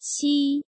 七。